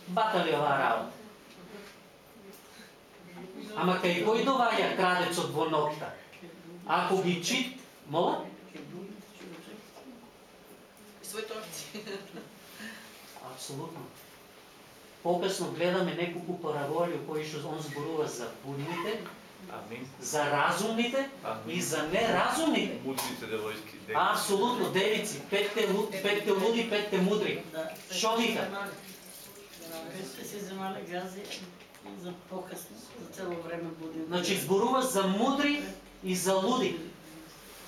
Бата ли оваа работа? Ама кај кој доаѓа крадецот во ноќта? Ако ги чит, мола? Свој торци. Апсолутно. Покасно гледаме неколку параболи кои што он зборува за будните, Амин. за разумните и за неразумните. Мудрите девојки. девојки. Апсолутно, девици, петте, лу- петте луди, петте мудри. Да. Шо вика? Се земале гази за покасно, за цело време будим. Значи зборува за мудри и за луди.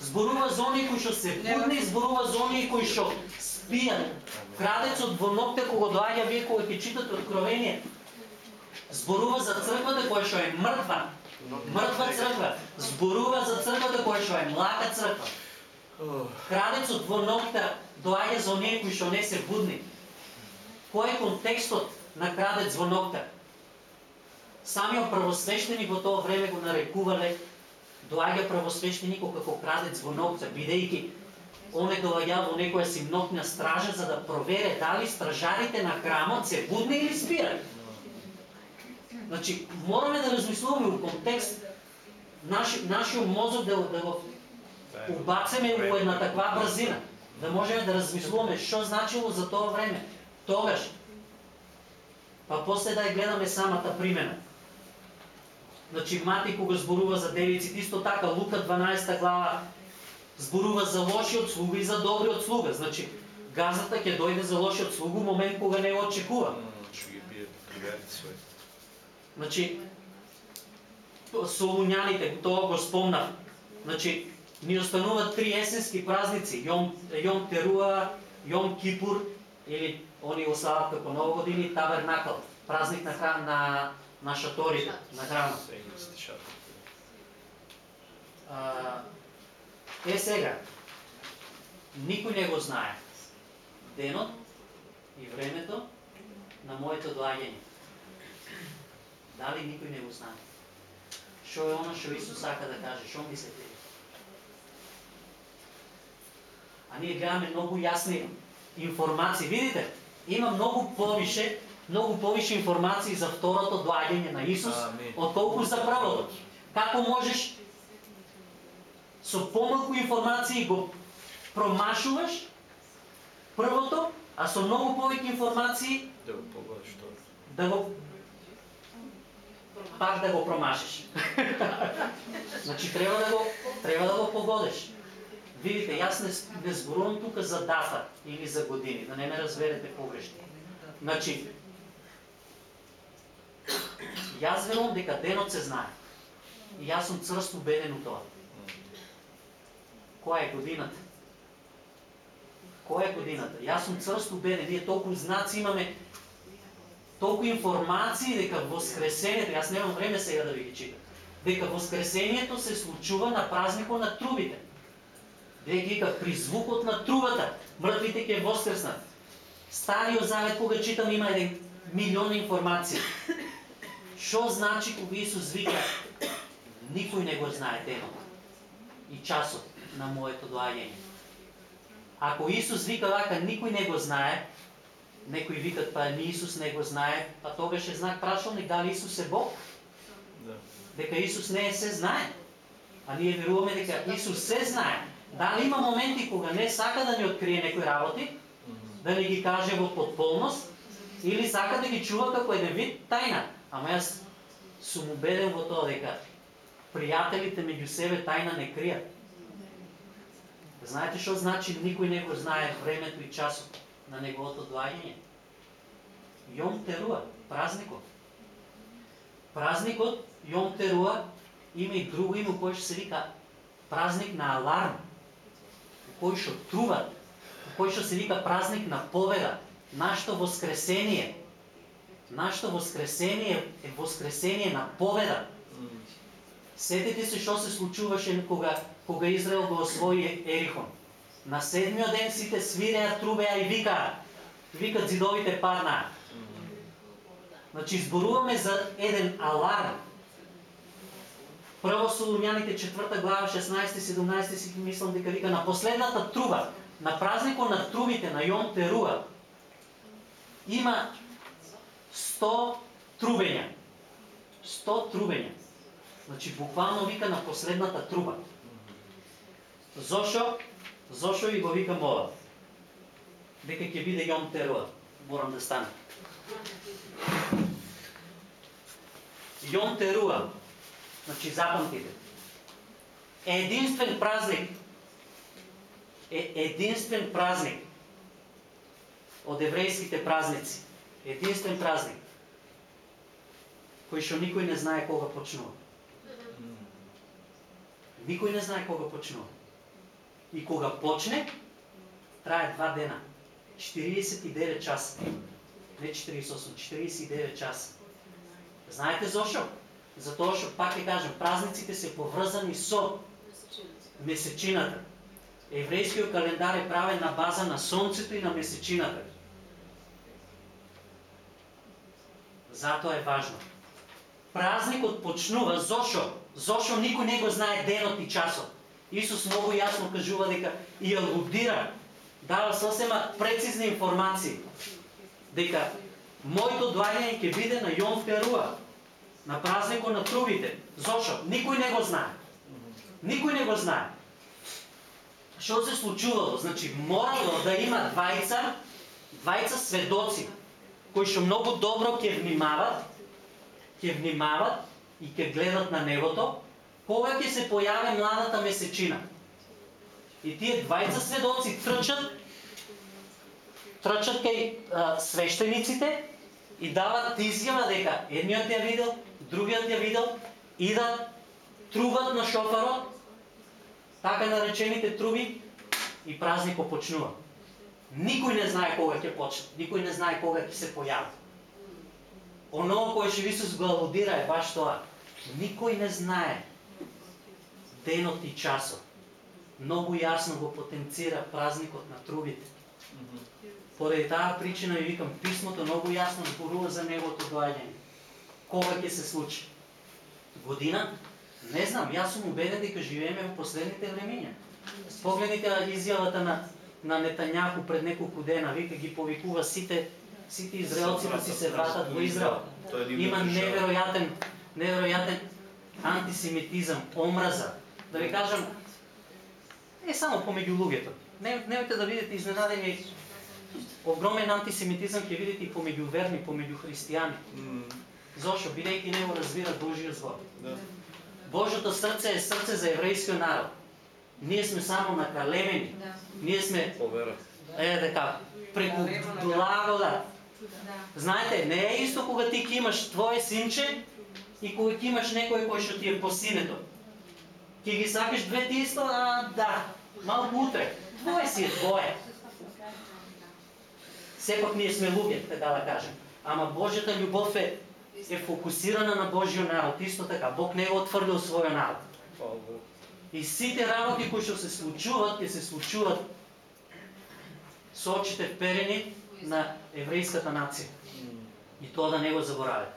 Зборува за оние кои што се будни, зборува за оние кои што спијат. Крадецот во ноќта кога доаѓа вие кога ќе читате откровение, зборува за црквата која што е мртва. Мртва црква. Зборува за црквата која што е млака црква. Крадецот во ноќта доаѓа за оние кои што не се будни. Кој е контекстот на крадец во ноќта? Самиот правосвещеник во тоа време го нарекувале доаѓа правосвещеникот како крадец во ноќта, бидејќи он е доаѓа во некоја си ноќна стража за да провере дали стражарите на храмот се будни или спират. Значи, мораме да размислуваме у контекст наш, нашиот мозок да, да го убацеме во една таква брзина, да можеме да размислуваме што значило за тоа време. Тогаш, па после да ја гледаме самата примена. Значи, Мати кога зборува за девиците, исто така, Лука 12 глава, зборува за лошиот слуга и за добриот слуга. Значи, газата ќе дојде за лошиот слуга во момент кога не го очекува. Што ги. Значи, Солуњаните, тоа го спомнав. Значи, ни остануваат три есенски празници, Јом, Јом Теруа, Јом Кипур, или они го слават како Нова година Табернакл, празник на, храм, на, на шаторите, на храмот. А, е сега, никој не го знае денот и времето на моето доаѓање. Дали никој не го знае? Што е оно што Исус сака да каже? Што мислите? А ние гледаме многу јасни информации. Видите, има многу повише, многу повише информации за второто доаѓање на Исус, отколку за првото. Како можеш со помалку информации го промашуваш првото, а со многу повеќе информации Да го да го пак да го промашиш. значи треба да го треба да го погодиш. Видите, јас не, не зборувам тука за дата или за години, да не ме разберете погрешно. Значи јас верувам дека денот се знае. И јас сум црст убеден у тоа. Која е годината? Која е годината? Јас сум црст убеден, ние толку знаци имаме, толку информации дека воскресението, така јас немам време сега да ви ги читам, дека воскресението се случува на празникот на трубите. Дека вика при звукот на трубата мртвите ќе воскреснат. Стариот завет кога читам има еден милион информации. Што значи кога Исус вика Никој не го знае денот и часот на моето доаѓање. Ако Исус вика вака, никој не го знае, некои викат па ни Исус не го знае, па тогаш е знак прашалник дали Исус е Бог, Да. дека Исус не е се знае. А ние веруваме дека Исус се знае. Дали има моменти кога не сака да ни открие некои работи, да ни ги каже во потполност, или сака да ги чува како еден вид тајна. Ама јас сум убеден во тоа дека пријателите меѓу себе тајна не кријат. Знаете што значи никој не го знае времето и часот на неговото доаѓање? Јом Теруа, празникот. Празникот Јом Теруа има и друго име кое што се вика празник на аларм, кој што труват, кој што се вика празник на победа, нашето воскресение. Нашето воскресение е воскресение на победа. Сетете се што се случуваше кога кога Израел го освои Ерихон. На седмиот ден сите свиреа, трубеа и викаат. Викат зидовите паднаа. Значи зборуваме за еден аларм. Прво Солуњаните четврта глава 16-17 си мислам дека вика на последната труба, на празникот на трубите на Јом Теруа има 100 трубења. 100 трубења. Значи буквално вика на последната труба. Зошо? Зошо и го викам ова? Дека ќе биде Јом Теруа. Морам да стане. Јом Теруа. Значи запамтите. Единствен празник. Е единствен празник од еврејските празници. Единствен празник кој што никој не знае кога почнува. Никој не знае кога почнува. И кога почне, трае два дена. 49 часа. Не 48, 49 часа. Знаете зошо? Затоа што, пак ќе кажам, празниците се поврзани со месечината. Еврејскиот календар е правен на база на сонцето и на месечината. Затоа е важно. Празникот почнува зошо? Зошо никој не го знае денот и часот. Исус многу јасно кажува дека и алудира, дава сосема прецизни информации дека моето доаѓање ќе биде на јон Феруа на празникот на трубите. Зошо? Никој не го знае. Никој не го знае. Што се случувало? Значи, морало да има двајца, двајца сведоци, кои што многу добро ќе внимават, ќе внимават и ќе гледат на небото, кога ќе се појави младата месечина. И тие двајца сведоци трчат, трчат кај а, свештениците и дават изјава дека едниот ја видел, другиот ја видел, идат, трубат на шофарот, така наречените труби и празникот почнува. Никој не знае кога ќе почне, никој не знае кога ќе се појави. Оно кое што Исус го алудира е баш тоа. Никој не знае денот и часот. Многу јасно го потенцира празникот на трубите. Поради таа причина ви викам, писмото многу јасно зборува за неговото доаѓање. Кога ќе се случи? Година? Не знам, јас сум убеден дека живееме во последните времиња. Спогледнете изјавата на на Нетањаху пред неколку дена, вика ги повикува сите сите израелци да си се вратат во Израел. Има неверојатен неверојатен антисемитизам, омраза. Да ви кажам, не само помеѓу луѓето. Не, немојте да видите изненадени огромен антисемитизам ќе видите и помеѓу верни, помеѓу христијани. Зошо? Бидејќи не го разбират Божиот збор. Да. Божјото срце е срце за еврејскиот народ. Ние сме само накалемени. Ние сме Повера. е така преку благодат. Знаете, не е исто кога ти ќе имаш твое синче и кога ќе имаш некој кој што ти е по синето. Ќе ги сакаш двете исто, а да, малку утре. Твое си е твое. Сепак ние сме луѓе, така да кажем. Ама Божјата љубов е е фокусирана на Божјиот народ, исто така. Бог не го отфрлил својот народ. И сите работи кои што се случуваат, ќе се случуваат со очите вперени на еврејската нација. И тоа да не го забораве.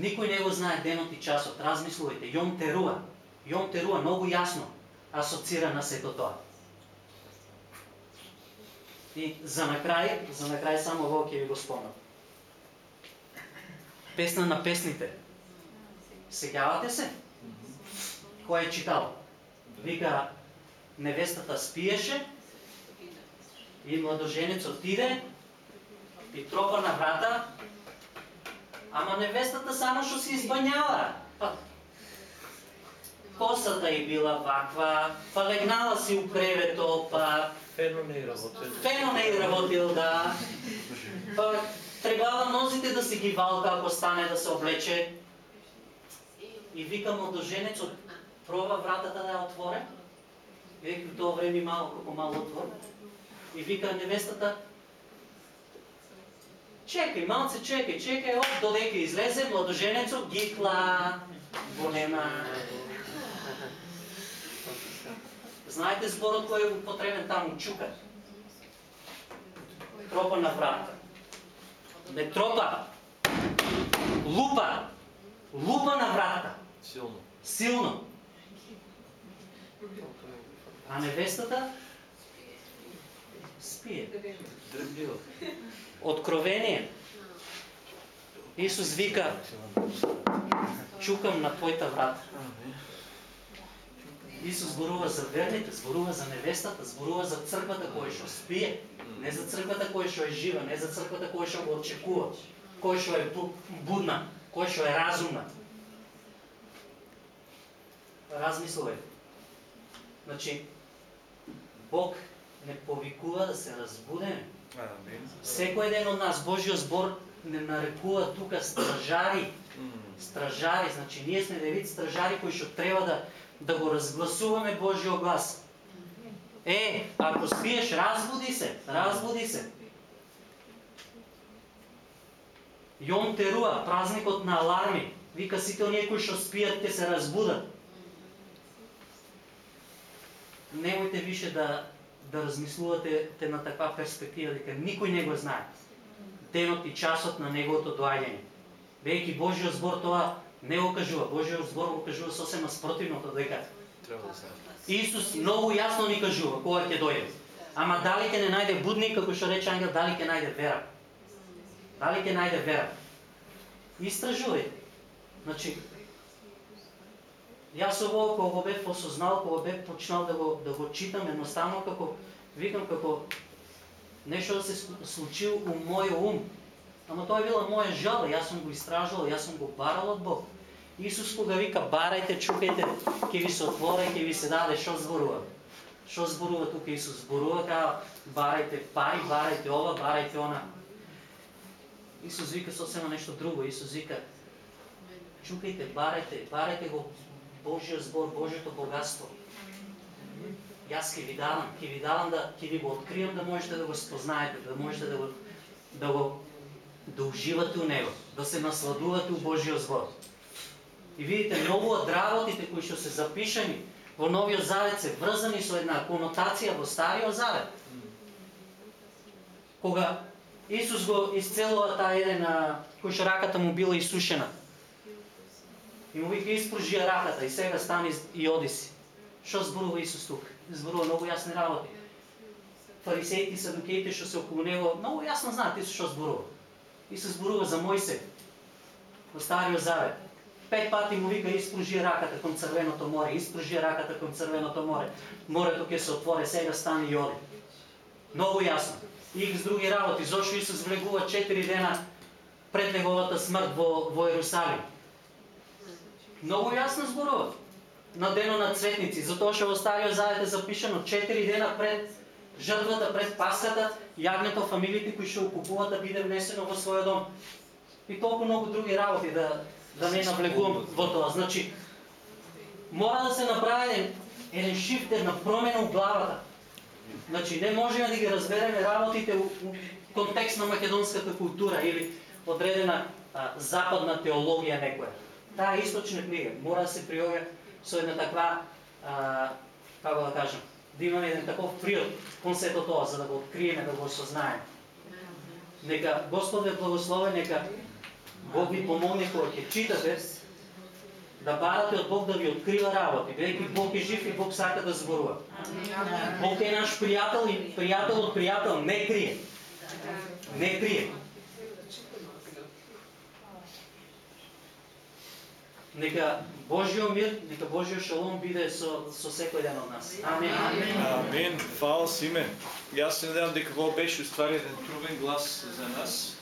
Никој не го знае денот и часот. Размислувајте. Јом Теруа. Јом Теруа многу јасно асоцира на сето тоа. И за на крај, за на крај само ово ќе ви го спомнам. Песна на песните. Сегавате се? Кој е читал? Вика, невестата спиеше и младоженец отиде и тропа на врата, ама невестата само што се избањала. Па, косата й била ваква, па легнала си у кревето, па Фено не работи. фено не работил, да. Па требала нозите да си ги валка ако стане да се облече. И вика младоженецот, проба вратата да ја отворе. Веќе у тоа време малко како мало отвор. И вика невестата, чекај, малце чекај, чекај, оп, додека излезе младоженецот, гикла, го нема. Знаете зборот кој е употребен таму, чука. Тропа на врата. Не тропа, лупа, лупа на врата, Силно. силно. А невестата спие. Дребливо. Откровение. Исус вика, чукам на твојата врата. Исус зборува за верните, зборува за невестата, зборува за црквата која што спие, не за црквата која што е жива, не за црквата која што го очекува, која што е бу- будна, која што е разумна. Размислувај. Значи, Бог не повикува да се разбудеме. Секој ден од нас Божиот збор не нарекува тука стражари, стражари, значи ние сме девит стражари кои што треба да да го разгласуваме Божиот глас. Е, ако спиеш, разбуди се, разбуди се. Јом Теруа, празникот на аларми, вика сите оние кои што спиат ќе се разбудат. Немојте више да да размислувате те на таква перспектива дека никој не го знае денот и часот на неговото доаѓање. Бејќи Божиот збор тоа не го кажува, Божиот збор го кажува сосема спротивното дека да. Исус многу јасно ни кажува кога ќе дојде. Ама дали ќе не најде будник, како што рече ангел, дали ќе најде вера? Дали ќе најде вера? Истражувајте. Значи, јас ово кога го бев осознал, кога бев почнал да го да го читам едноставно како викам како нешто да се ску- случи у мојот ум. Ама тоа е била моја жала, јас сум го истражувал, јас сум го барал од Бог. Исус кога вика барајте, чукајте, ќе ви се отвори, ќе ви се даде, што зборува? Што зборува тука Исус? Зборува као барајте пари, барајте ова, барајте она. Исус вика сосема нешто друго. Исус вика чукајте, барајте, барајте го Божјиот збор, Божјото богатство. Јас ќе ви давам, ќе ви давам да ќе ви го откријам да можете да го спознаете, да можете да го да го да уживате у него, да се насладувате у Божиот збор. И видите, многу од работите кои што се запишани во Новиот Завет се врзани со една конотација во Стариот Завет. Кога Исус го исцелува таа еден кој што раката му била исушена. И му вика испружи ја раката и сега стани и оди си. Што зборува Исус тук? Зборува многу јасни работи. Фарисеите и садукеите што се околу него многу јасно знаат Исус што зборува. Исус зборува за Мојсе во Стариот Завет. Пет пати му вика испружи раката кон црвеното море, испружи раката кон црвеното море. Морето ќе се отвори, сега стани и оди. Многу јасно. И с други работи, зошто Исус влегува 4 дена пред неговата смрт во, во Ерусалим. Многу јасно зборува. На денот на цветници, затоа што во Стариот Завет е запишано 4 дена пред жртвата, пред паската, јагнето фамилите кои што купуваат да биде внесено во својот дом. И толку многу други работи да да не навлегувам во тоа. Значи, мора да се направи еден, шифт, една промена у главата. Значи, не можеме да ги разбереме работите у, у контекст на македонската култура или одредена а, западна теологија некоја. Таа источна книга мора да се приоѓа со една таква, а, како да кажам, да имаме еден таков природ кон сето тоа, за да го откриеме, да го осознаеме. Нека Господ ве благослови, нека Бог ви помогне кога ќе читате да барате од Бог да ви открива работи, бидејќи Бог е жив и Бог сака да зборува. Бог е наш пријател и пријател од пријател не крие. Не крие. Нека Божјо мир, нека Божјо шалом биде со, со секој ден од нас. Амин. Амин. Фала Симе. Јас се надевам дека во беше уствари еден трубен глас за нас.